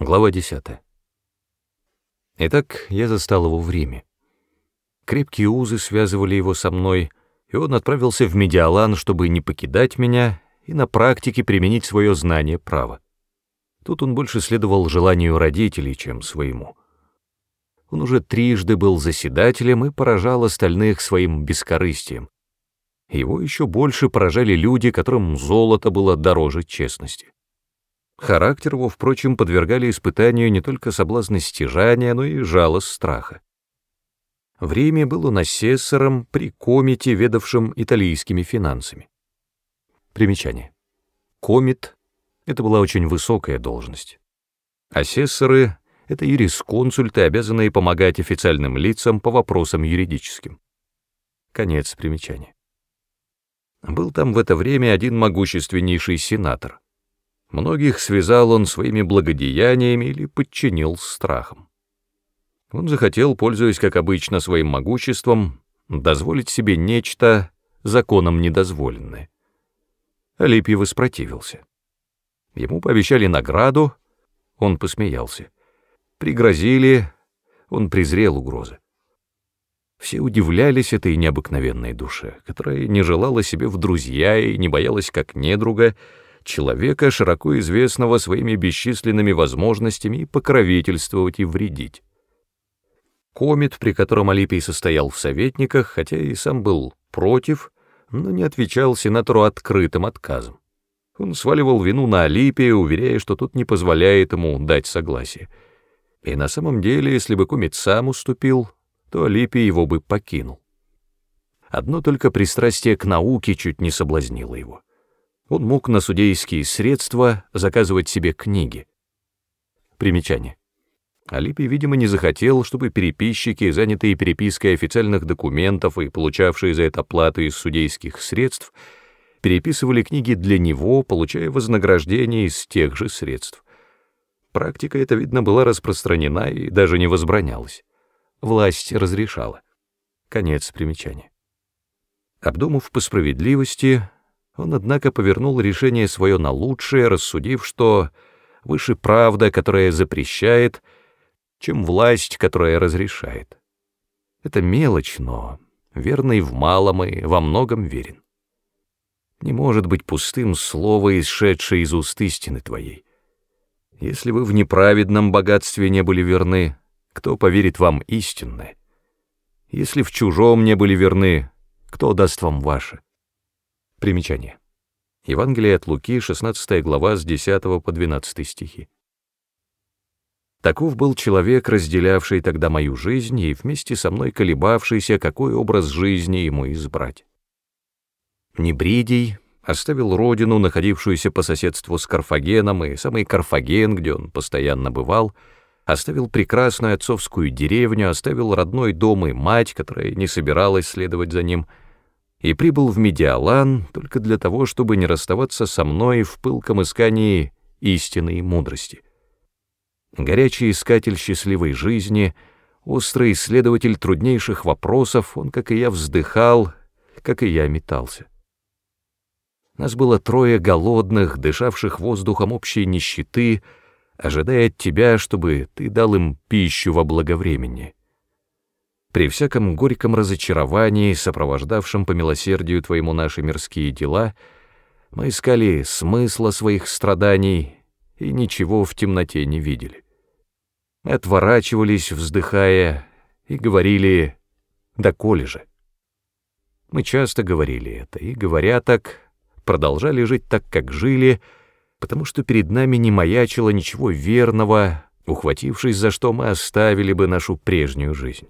Глава 10. Итак, я застал его в Риме. Крепкие узы связывали его со мной, и он отправился в Медиалан, чтобы не покидать меня и на практике применить свое знание права. Тут он больше следовал желанию родителей, чем своему. Он уже трижды был заседателем и поражал остальных своим бескорыстием. Его еще больше поражали люди, которым золото было дороже честности. Характер его, впрочем, подвергали испытанию не только соблазны стяжания, но и жалость страха. В Риме был он асессором при комите, ведавшем итальянскими финансами. Примечание. Комит — это была очень высокая должность. Асессоры — это юрисконсульты, обязанные помогать официальным лицам по вопросам юридическим. Конец примечания. Был там в это время один могущественнейший сенатор. Многих связал он своими благодеяниями или подчинил страхом. Он захотел, пользуясь, как обычно, своим могуществом, дозволить себе нечто законом недозволенное. Алипий воспротивился. Ему пообещали награду, он посмеялся. Пригрозили, он презрел угрозы. Все удивлялись этой необыкновенной душе, которая не желала себе в друзья и не боялась как недруга, человека, широко известного своими бесчисленными возможностями покровительствовать и вредить. Комит, при котором Алипий состоял в советниках, хотя и сам был против, но не отвечал сенатору открытым отказом. Он сваливал вину на Алипия, уверяя, что тот не позволяет ему дать согласие. И на самом деле, если бы Комит сам уступил, то Алипий его бы покинул. Одно только пристрастие к науке чуть не соблазнило его он мог на судейские средства заказывать себе книги. Примечание. Алипий, видимо, не захотел, чтобы переписчики, занятые перепиской официальных документов и получавшие за это плату из судейских средств, переписывали книги для него, получая вознаграждение из тех же средств. Практика эта, видно, была распространена и даже не возбранялась. Власть разрешала. Конец примечания. Обдумав по справедливости, он, однако, повернул решение свое на лучшее, рассудив, что выше правда, которая запрещает, чем власть, которая разрешает. Это мелочь, но верный в малом и во многом верен. Не может быть пустым слово, исшедшее из уст истины твоей. Если вы в неправедном богатстве не были верны, кто поверит вам истинное? Если в чужом не были верны, кто даст вам ваше? Примечание. Евангелие от Луки, 16 глава, с 10 по 12 стихи. Таков был человек, разделявший тогда мою жизнь и вместе со мной колебавшийся, какой образ жизни ему избрать. Небридий оставил родину, находившуюся по соседству с Карфагеном, и самый Карфаген, где он постоянно бывал, оставил прекрасную отцовскую деревню, оставил родной дом и мать, которая не собиралась следовать за ним — и прибыл в Медиалан только для того, чтобы не расставаться со мной в пылком искании истины и мудрости. Горячий искатель счастливой жизни, острый исследователь труднейших вопросов, он, как и я, вздыхал, как и я, метался. Нас было трое голодных, дышавших воздухом общей нищеты, ожидая от тебя, чтобы ты дал им пищу во благовремени. При всяком горьком разочаровании, сопровождавшем по милосердию твоему наши мирские дела, мы искали смысла своих страданий и ничего в темноте не видели. Отворачивались, вздыхая, и говорили «Да коли же?». Мы часто говорили это, и, говоря так, продолжали жить так, как жили, потому что перед нами не маячило ничего верного, ухватившись за что мы оставили бы нашу прежнюю жизнь.